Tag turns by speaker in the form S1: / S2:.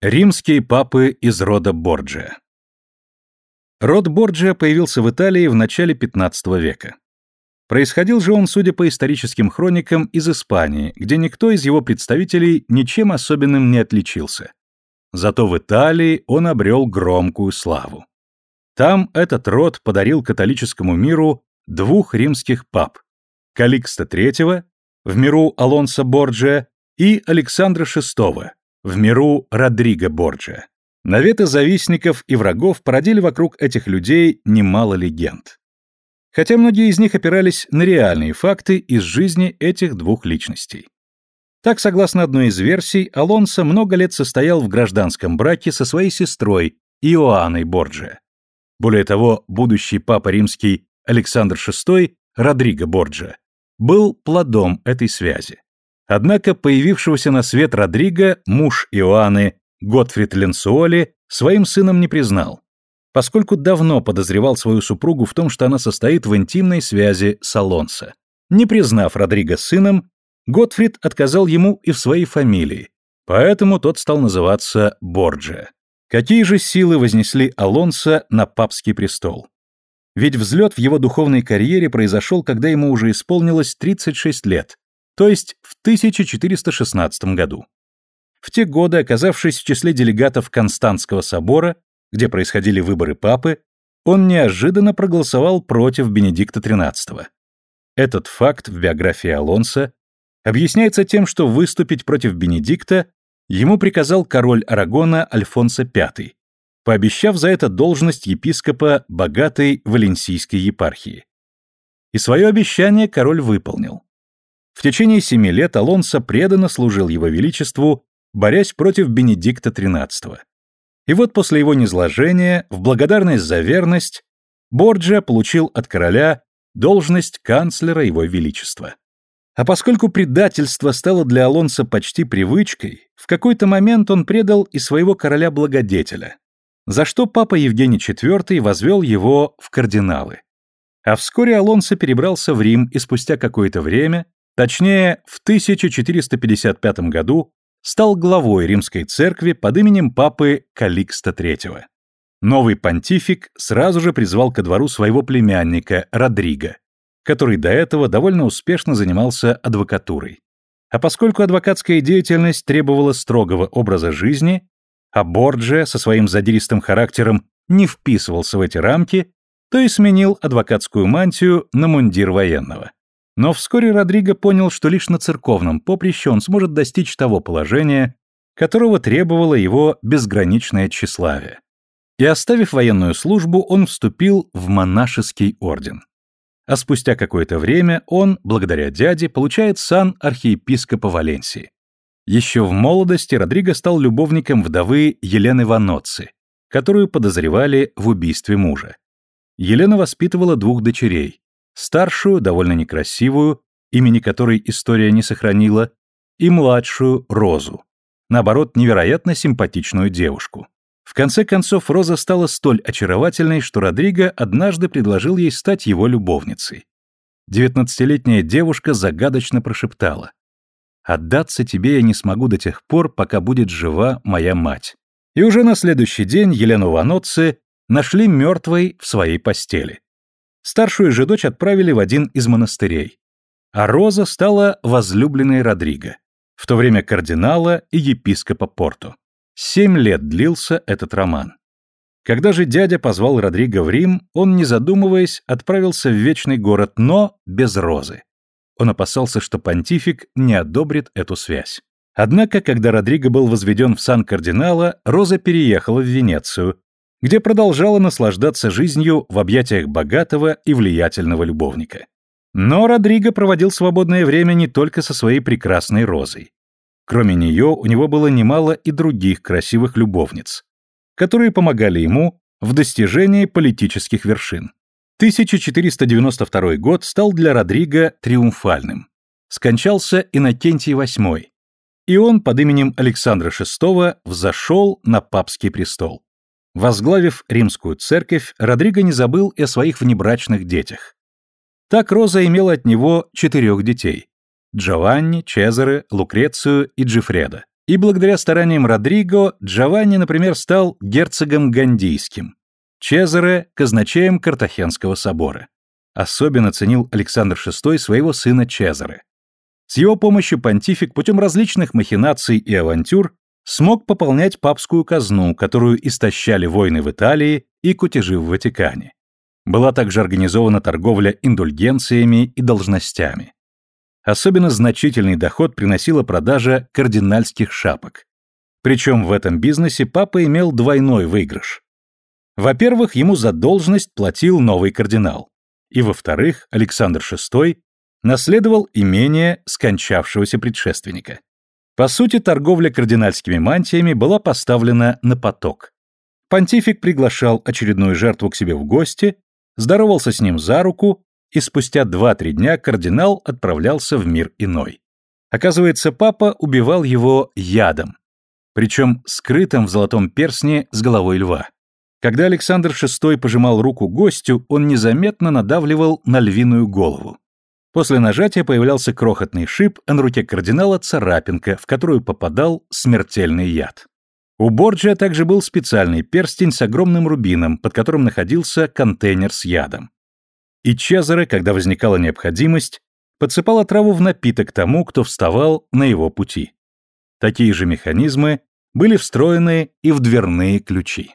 S1: Римские папы из рода Борджиа Род Борджиа появился в Италии в начале XV века. Происходил же он, судя по историческим хроникам, из Испании, где никто из его представителей ничем особенным не отличился. Зато в Италии он обрел громкую славу. Там этот род подарил католическому миру двух римских пап – Каликста III, в миру Алонсо Борджиа, и Александра VI, в миру Родриго Борджиа. Наветы завистников и врагов породили вокруг этих людей немало легенд. Хотя многие из них опирались на реальные факты из жизни этих двух личностей. Так, согласно одной из версий, Алонсо много лет состоял в гражданском браке со своей сестрой Иоанной Борджиа. Более того, будущий папа римский Александр VI, Родриго Борджиа, был плодом этой связи. Однако появившегося на свет Родриго муж Иоанны Готфрид Ленсуоли своим сыном не признал, поскольку давно подозревал свою супругу в том, что она состоит в интимной связи с Алонсо. Не признав Родриго сыном, Готфрид отказал ему и в своей фамилии, поэтому тот стал называться Борджиа. Какие же силы вознесли Алонсо на папский престол? Ведь взлет в его духовной карьере произошел, когда ему уже исполнилось 36 лет, то есть в 1416 году. В те годы, оказавшись в числе делегатов Константского собора, где происходили выборы папы, он неожиданно проголосовал против Бенедикта XIII. Этот факт в биографии Алонса объясняется тем, что выступить против Бенедикта ему приказал король Арагона Альфонсо V, пообещав за это должность епископа богатой Валенсийской епархии. И свое обещание король выполнил. В течение семи лет Алонсо преданно служил его величеству, борясь против Бенедикта XIII. И вот после его низложения, в благодарность за верность, Борджиа получил от короля должность канцлера его величества. А поскольку предательство стало для Алонсо почти привычкой, в какой-то момент он предал и своего короля-благодетеля, за что папа Евгений IV возвел его в кардиналы. А вскоре Алонсо перебрался в Рим и спустя какое-то время Точнее, в 1455 году стал главой римской церкви под именем папы Каликста III. Новый понтифик сразу же призвал ко двору своего племянника Родриго, который до этого довольно успешно занимался адвокатурой. А поскольку адвокатская деятельность требовала строгого образа жизни, а Борджия со своим задиристым характером не вписывался в эти рамки, то и сменил адвокатскую мантию на мундир военного. Но вскоре Родриго понял, что лишь на церковном поприще он сможет достичь того положения, которого требовало его безграничное тщеславие. И оставив военную службу, он вступил в монашеский орден. А спустя какое-то время он, благодаря дяде, получает сан архиепископа Валенсии. Еще в молодости Родриго стал любовником вдовы Елены Ваноцци, которую подозревали в убийстве мужа. Елена воспитывала двух дочерей, старшую, довольно некрасивую, имени которой история не сохранила, и младшую Розу. Наоборот, невероятно симпатичную девушку. В конце концов, Роза стала столь очаровательной, что Родриго однажды предложил ей стать его любовницей. Девятнадцатилетняя девушка загадочно прошептала. «Отдаться тебе я не смогу до тех пор, пока будет жива моя мать». И уже на следующий день Елену Ваноцци нашли мертвой в своей постели. Старшую же дочь отправили в один из монастырей. А Роза стала возлюбленной Родриго, в то время кардинала и епископа Порту. Семь лет длился этот роман. Когда же дядя позвал Родриго в Рим, он, не задумываясь, отправился в вечный город, но без Розы. Он опасался, что понтифик не одобрит эту связь. Однако, когда Родриго был возведен в сан кардинала, Роза переехала в Венецию, где продолжала наслаждаться жизнью в объятиях богатого и влиятельного любовника. Но Родриго проводил свободное время не только со своей прекрасной Розой. Кроме нее, у него было немало и других красивых любовниц, которые помогали ему в достижении политических вершин. 1492 год стал для Родриго триумфальным. Скончался Иннокентий VIII, и он под именем Александра VI взошел на папский престол. Возглавив римскую церковь, Родриго не забыл и о своих внебрачных детях. Так Роза имела от него четырех детей – Джованни, Чезаре, Лукрецию и Джифреда. И благодаря стараниям Родриго Джованни, например, стал герцогом Гандийским, Чезаре – казначеем Картахенского собора. Особенно ценил Александр VI своего сына Чезаре. С его помощью понтифик путем различных махинаций и авантюр смог пополнять папскую казну, которую истощали войны в Италии и кутежи в Ватикане. Была также организована торговля индульгенциями и должностями. Особенно значительный доход приносила продажа кардинальских шапок. Причем в этом бизнесе папа имел двойной выигрыш. Во-первых, ему за должность платил новый кардинал. И во-вторых, Александр VI наследовал имение скончавшегося предшественника. По сути, торговля кардинальскими мантиями была поставлена на поток. Понтифик приглашал очередную жертву к себе в гости, здоровался с ним за руку, и спустя 2-3 дня кардинал отправлялся в мир иной. Оказывается, папа убивал его ядом, причем скрытым в золотом персне с головой льва. Когда Александр VI пожимал руку гостю, он незаметно надавливал на львиную голову. После нажатия появлялся крохотный шип, а на руке кардинала царапинка, в которую попадал смертельный яд. У Борджиа также был специальный перстень с огромным рубином, под которым находился контейнер с ядом. И Чезаре, когда возникала необходимость, подсыпал отраву в напиток тому, кто вставал на его пути. Такие же механизмы были встроены и в дверные ключи.